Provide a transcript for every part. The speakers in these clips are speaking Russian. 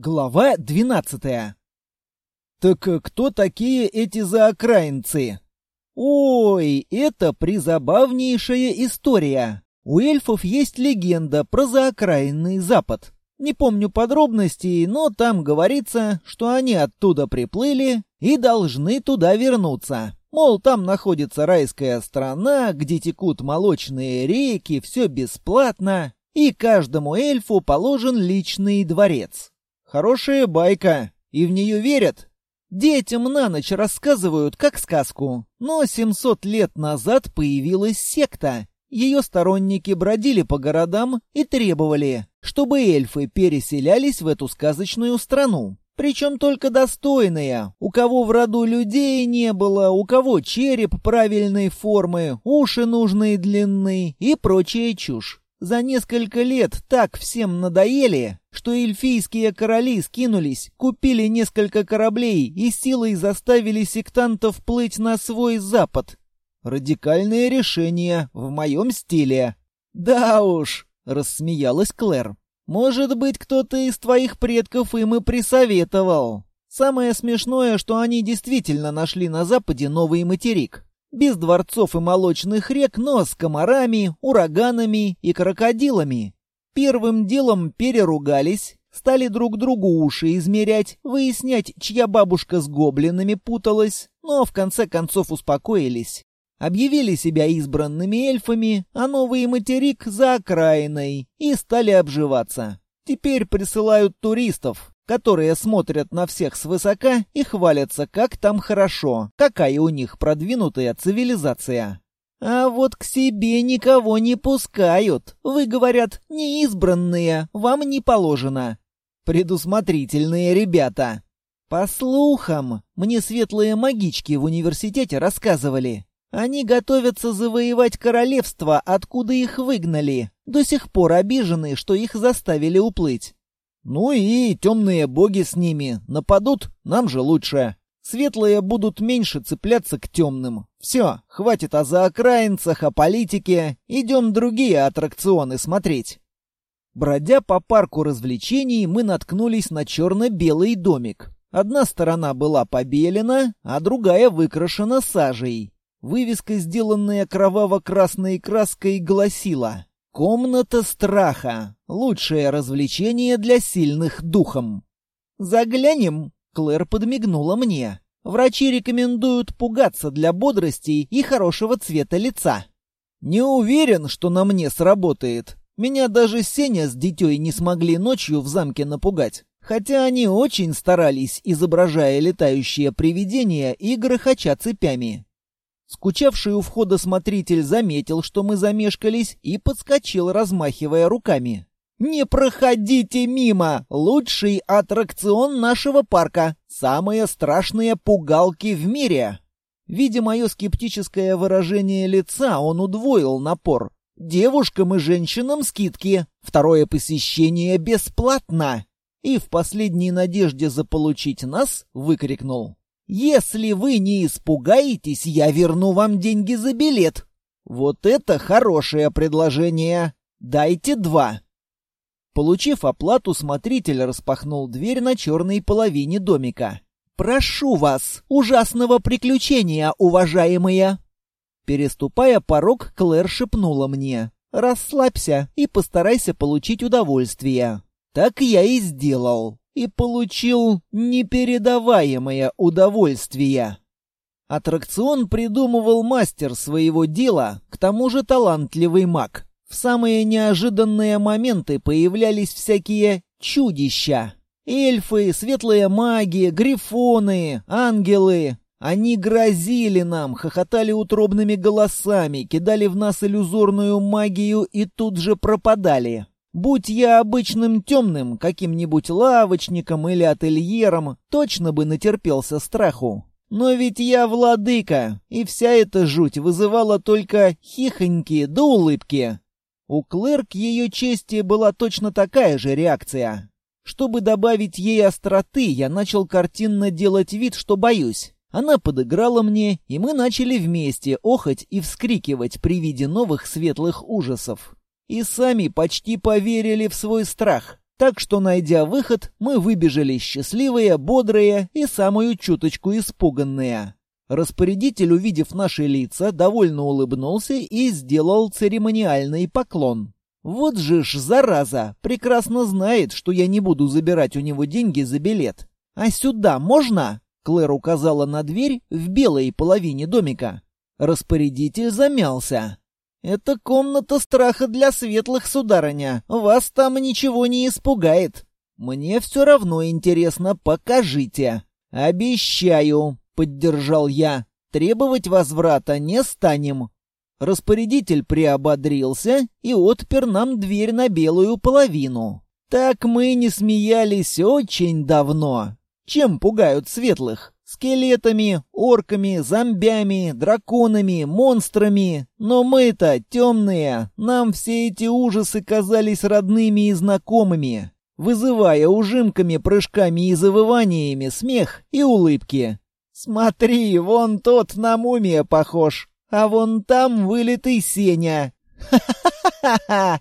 Глава двенадцатая. Так кто такие эти заокраинцы? Ой, это призабавнейшая история. У эльфов есть легенда про заокраинный запад. Не помню подробностей, но там говорится, что они оттуда приплыли и должны туда вернуться. Мол, там находится райская страна, где текут молочные реки, все бесплатно, и каждому эльфу положен личный дворец. Хорошая байка, и в нее верят. Детям на ночь рассказывают, как сказку. Но 700 лет назад появилась секта. Ее сторонники бродили по городам и требовали, чтобы эльфы переселялись в эту сказочную страну. Причем только достойные, у кого в роду людей не было, у кого череп правильной формы, уши нужной длины и прочая чушь. За несколько лет так всем надоели, что эльфийские короли скинулись, купили несколько кораблей и силой заставили сектантов плыть на свой запад. Радикальное решение в моем стиле. Да уж, рассмеялась Клэр. Может быть, кто-то из твоих предков им и присоветовал. Самое смешное, что они действительно нашли на западе новый материк. Без дворцов и молочных рек, но с комарами, ураганами и крокодилами. Первым делом переругались, стали друг другу уши измерять, выяснять, чья бабушка с гоблинами путалась, но в конце концов успокоились. Объявили себя избранными эльфами, а новый материк за окраиной, и стали обживаться. Теперь присылают туристов, которые смотрят на всех свысока и хвалятся, как там хорошо, какая у них продвинутая цивилизация. А вот к себе никого не пускают. Вы, говорят, неизбранные, вам не положено. Предусмотрительные ребята. По слухам, мне светлые магички в университете рассказывали. Они готовятся завоевать королевство, откуда их выгнали. До сих пор обижены, что их заставили уплыть. Ну и темные боги с ними. Нападут, нам же лучше. Светлые будут меньше цепляться к темным. Все, хватит о заокраинцах, о политике. Идем другие аттракционы смотреть. Бродя по парку развлечений, мы наткнулись на черно-белый домик. Одна сторона была побелена, а другая выкрашена сажей. Вывеска, сделанная кроваво-красной краской, гласила Комната страха. Лучшее развлечение для сильных духом. Заглянем. Клэр подмигнула мне. Врачи рекомендуют пугаться для бодрости и хорошего цвета лица. Не уверен, что на мне сработает. Меня даже Сеня с дитей не смогли ночью в замке напугать. Хотя они очень старались, изображая летающие привидения и грохоча цепями. Скучавший у входа смотритель заметил, что мы замешкались, и подскочил, размахивая руками. «Не проходите мимо! Лучший аттракцион нашего парка! Самые страшные пугалки в мире!» Видя мое скептическое выражение лица, он удвоил напор. «Девушкам и женщинам скидки! Второе посещение бесплатно!» И в последней надежде заполучить нас выкрикнул. Если вы не испугаетесь, я верну вам деньги за билет. Вот это хорошее предложение. Дайте два. Получив оплату, смотритель распахнул дверь на черной половине домика. «Прошу вас, ужасного приключения, уважаемые!» Переступая порог, Клэр шепнула мне. «Расслабься и постарайся получить удовольствие». Так я и сделал и получил непередаваемое удовольствие. Аттракцион придумывал мастер своего дела, к тому же талантливый маг. В самые неожиданные моменты появлялись всякие чудища. Эльфы, светлые маги, грифоны, ангелы. Они грозили нам, хохотали утробными голосами, кидали в нас иллюзорную магию и тут же пропадали. Будь я обычным темным, каким-нибудь лавочником или ательером, точно бы натерпелся страху. Но ведь я владыка, и вся эта жуть вызывала только хихоньки да улыбки. У Клэр к ее чести была точно такая же реакция. Чтобы добавить ей остроты, я начал картинно делать вид, что боюсь. Она подыграла мне, и мы начали вместе охать и вскрикивать при виде новых светлых ужасов и сами почти поверили в свой страх. Так что, найдя выход, мы выбежали счастливые, бодрые и самую чуточку испуганные. Распорядитель, увидев наши лица, довольно улыбнулся и сделал церемониальный поклон. Вот же ж, зараза, прекрасно знает, что я не буду забирать у него деньги за билет. А сюда можно? Клэр указала на дверь в белой половине домика. Распорядитель замялся. «Это комната страха для светлых, сударыня. Вас там ничего не испугает. Мне все равно интересно, покажите». «Обещаю», — поддержал я. «Требовать возврата не станем». Распорядитель приободрился и отпер нам дверь на белую половину. Так мы не смеялись очень давно. Чем пугают светлых? Скелетами, орками, зомбями, драконами, монстрами. Но мы-то темные, нам все эти ужасы казались родными и знакомыми, вызывая ужимками, прыжками и завываниями смех и улыбки. «Смотри, вон тот на мумия похож, а вон там вылитый Сеня. Ха-ха-ха-ха!»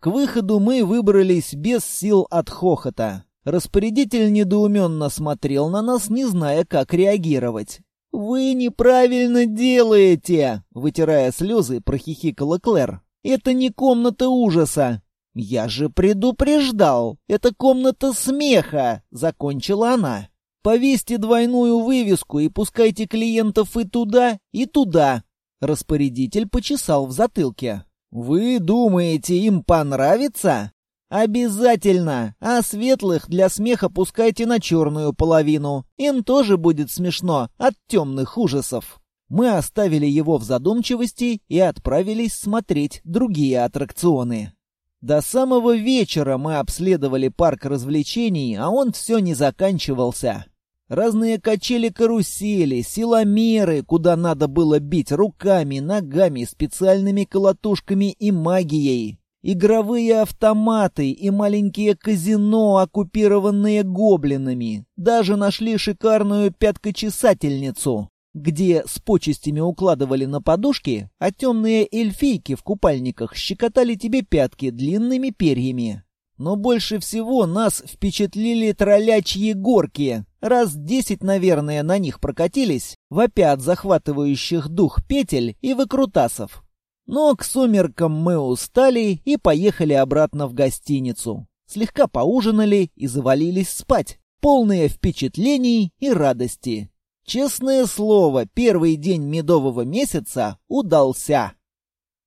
К выходу мы выбрались без сил от хохота. Распорядитель недоуменно смотрел на нас, не зная, как реагировать. «Вы неправильно делаете!» — вытирая слезы, прохихикала Клэр. «Это не комната ужаса!» «Я же предупреждал! Это комната смеха!» — закончила она. «Повесьте двойную вывеску и пускайте клиентов и туда, и туда!» Распорядитель почесал в затылке. «Вы думаете, им понравится?» «Обязательно! А светлых для смеха пускайте на черную половину. Им тоже будет смешно от темных ужасов». Мы оставили его в задумчивости и отправились смотреть другие аттракционы. До самого вечера мы обследовали парк развлечений, а он все не заканчивался. Разные качели-карусели, силомеры, куда надо было бить руками, ногами, специальными колотушками и магией. Игровые автоматы и маленькие казино, оккупированные гоблинами. Даже нашли шикарную пяткочесательницу, где с почестями укладывали на подушки, а темные эльфийки в купальниках щекотали тебе пятки длинными перьями. Но больше всего нас впечатлили троллячьи горки. Раз десять, наверное, на них прокатились, вопя от захватывающих дух петель и выкрутасов. Но к сумеркам мы устали и поехали обратно в гостиницу. Слегка поужинали и завалились спать, полные впечатлений и радости. Честное слово, первый день медового месяца удался.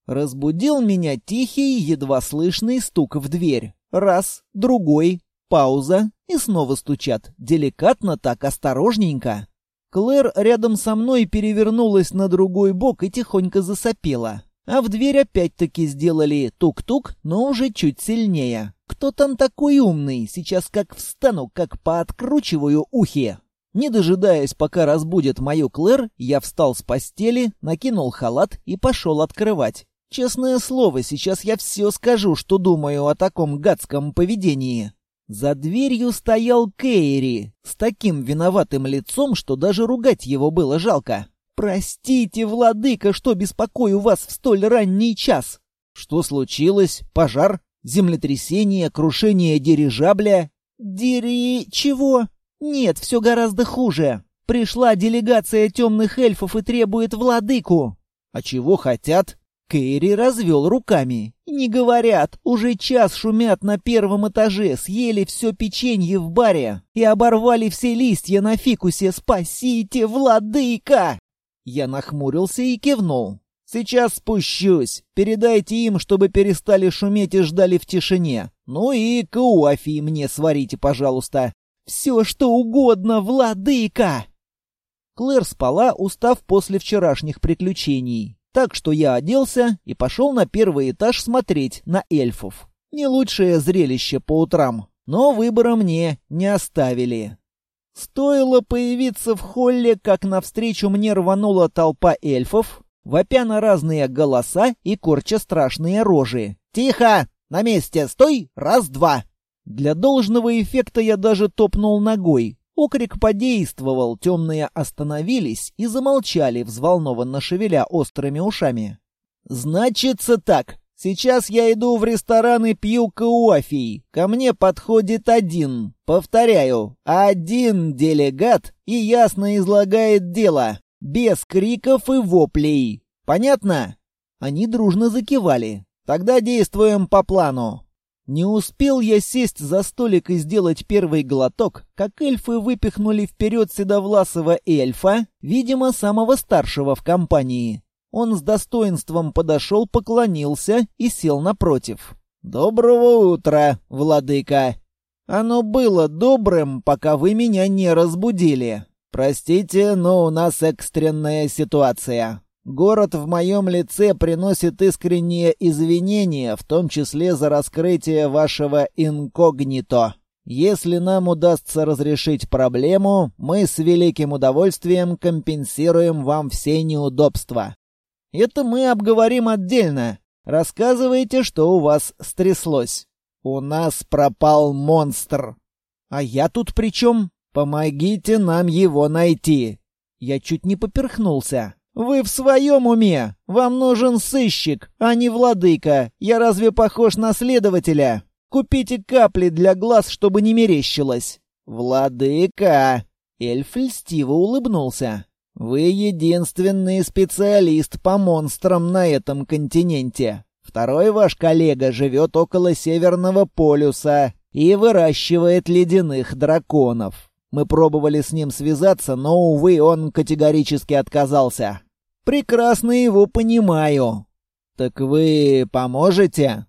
Разбудил меня тихий, едва слышный стук в дверь. Раз, другой, пауза, и снова стучат. Деликатно так, осторожненько. Клэр рядом со мной перевернулась на другой бок и тихонько засопела. А в дверь опять-таки сделали тук-тук, но уже чуть сильнее. Кто там такой умный? Сейчас как встану, как пооткручиваю ухи. Не дожидаясь, пока разбудит мою Клэр, я встал с постели, накинул халат и пошел открывать. Честное слово, сейчас я все скажу, что думаю о таком гадском поведении. За дверью стоял Кейри с таким виноватым лицом, что даже ругать его было жалко. «Простите, владыка, что беспокою вас в столь ранний час!» «Что случилось? Пожар? Землетрясение? Крушение дирижабля?» «Дири... чего?» «Нет, все гораздо хуже. Пришла делегация темных эльфов и требует владыку». «А чего хотят?» Кэрри развел руками. «Не говорят, уже час шумят на первом этаже, съели все печенье в баре и оборвали все листья на фикусе. Спасите, владыка!» Я нахмурился и кивнул. «Сейчас спущусь. Передайте им, чтобы перестали шуметь и ждали в тишине. Ну и кофе мне сварите, пожалуйста. Все, что угодно, владыка!» Клэр спала, устав после вчерашних приключений. Так что я оделся и пошел на первый этаж смотреть на эльфов. Не лучшее зрелище по утрам, но выбора мне не оставили. Стоило появиться в холле, как навстречу мне рванула толпа эльфов, вопя на разные голоса и корча страшные рожи. «Тихо! На месте! Стой! Раз-два!» Для должного эффекта я даже топнул ногой. Окрик подействовал, темные остановились и замолчали, взволнованно шевеля острыми ушами. «Значится так. Сейчас я иду в ресторан и пью кофе. Ко мне подходит один. Повторяю, один делегат и ясно излагает дело. Без криков и воплей. Понятно? Они дружно закивали. Тогда действуем по плану. Не успел я сесть за столик и сделать первый глоток, как эльфы выпихнули вперед седовласого эльфа, видимо, самого старшего в компании. Он с достоинством подошел, поклонился и сел напротив. «Доброго утра, владыка!» «Оно было добрым, пока вы меня не разбудили. Простите, но у нас экстренная ситуация. Город в моем лице приносит искренние извинения, в том числе за раскрытие вашего инкогнито. Если нам удастся разрешить проблему, мы с великим удовольствием компенсируем вам все неудобства. Это мы обговорим отдельно. Рассказывайте, что у вас стряслось. У нас пропал монстр. А я тут при чем? Помогите нам его найти. Я чуть не поперхнулся. Вы в своем уме? Вам нужен сыщик, а не владыка. Я разве похож на следователя? Купите капли для глаз, чтобы не мерещилось. Владыка. Эльф льстиво улыбнулся. Вы единственный специалист по монстрам на этом континенте. Второй ваш коллега живет около Северного полюса и выращивает ледяных драконов. Мы пробовали с ним связаться, но, увы, он категорически отказался. Прекрасно его понимаю. Так вы поможете?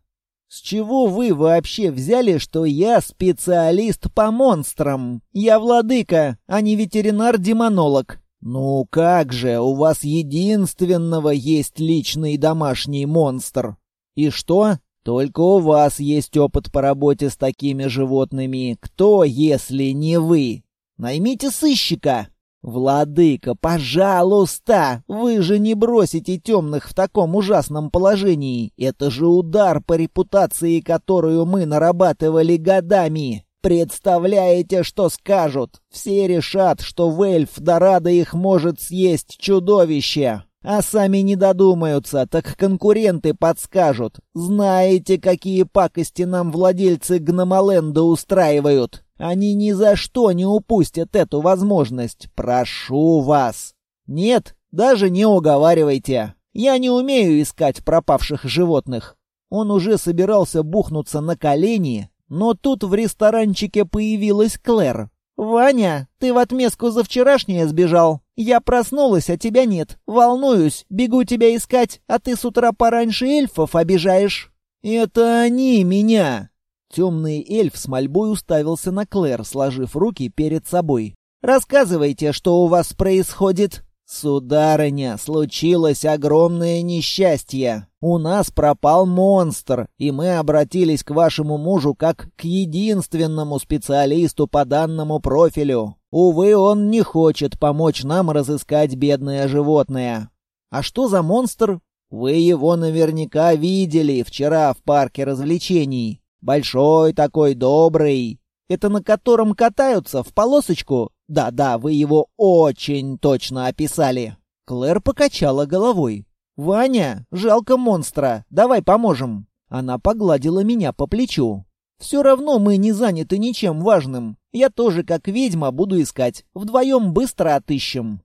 С чего вы вообще взяли, что я специалист по монстрам? Я владыка, а не ветеринар-демонолог. «Ну как же, у вас единственного есть личный домашний монстр. И что? Только у вас есть опыт по работе с такими животными. Кто, если не вы? Наймите сыщика!» «Владыка, пожалуйста! Вы же не бросите темных в таком ужасном положении! Это же удар по репутации, которую мы нарабатывали годами!» Представляете, что скажут? Все решат, что в Эльф-Дорадо их может съесть чудовище. А сами не додумаются, так конкуренты подскажут. Знаете, какие пакости нам владельцы Гномоленда устраивают? Они ни за что не упустят эту возможность. Прошу вас. Нет, даже не уговаривайте. Я не умею искать пропавших животных. Он уже собирался бухнуться на колени, но тут в ресторанчике появилась Клэр. «Ваня, ты в отместку за вчерашнее сбежал. Я проснулась, а тебя нет. Волнуюсь, бегу тебя искать, а ты с утра пораньше эльфов обижаешь». «Это они меня!» Темный эльф с мольбой уставился на Клэр, сложив руки перед собой. «Рассказывайте, что у вас происходит». «Сударыня, случилось огромное несчастье. У нас пропал монстр, и мы обратились к вашему мужу как к единственному специалисту по данному профилю. Увы, он не хочет помочь нам разыскать бедное животное». «А что за монстр?» «Вы его наверняка видели вчера в парке развлечений. Большой такой, добрый. Это на котором катаются в полосочку?» Да-да, вы его очень точно описали. Клэр покачала головой. Ваня, жалко монстра. Давай поможем. Она погладила меня по плечу. Все равно мы не заняты ничем важным. Я тоже, как ведьма, буду искать. Вдвоем быстро отыщем.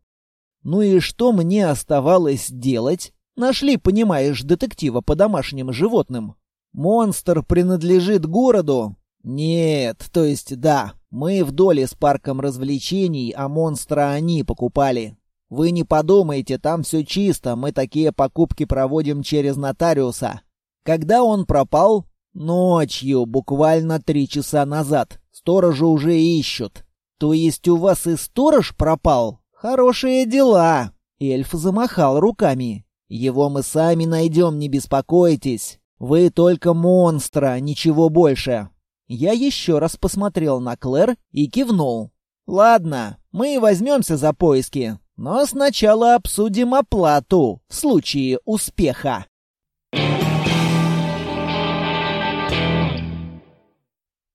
Ну и что мне оставалось делать? Нашли, понимаешь, детектива по домашним животным. Монстр принадлежит городу? Нет, то есть да, мы в доле с парком развлечений, а монстра они покупали. Вы не подумайте, там все чисто, мы такие покупки проводим через нотариуса. Когда он пропал? Ночью, буквально три часа назад. Сторожа уже ищут. То есть у вас и сторож пропал? Хорошие дела. Эльф замахал руками. Его мы сами найдем, не беспокойтесь. Вы только монстра, ничего больше. Я еще раз посмотрел на Клэр и кивнул. «Ладно, мы возьмемся за поиски, но сначала обсудим оплату в случае успеха». Thank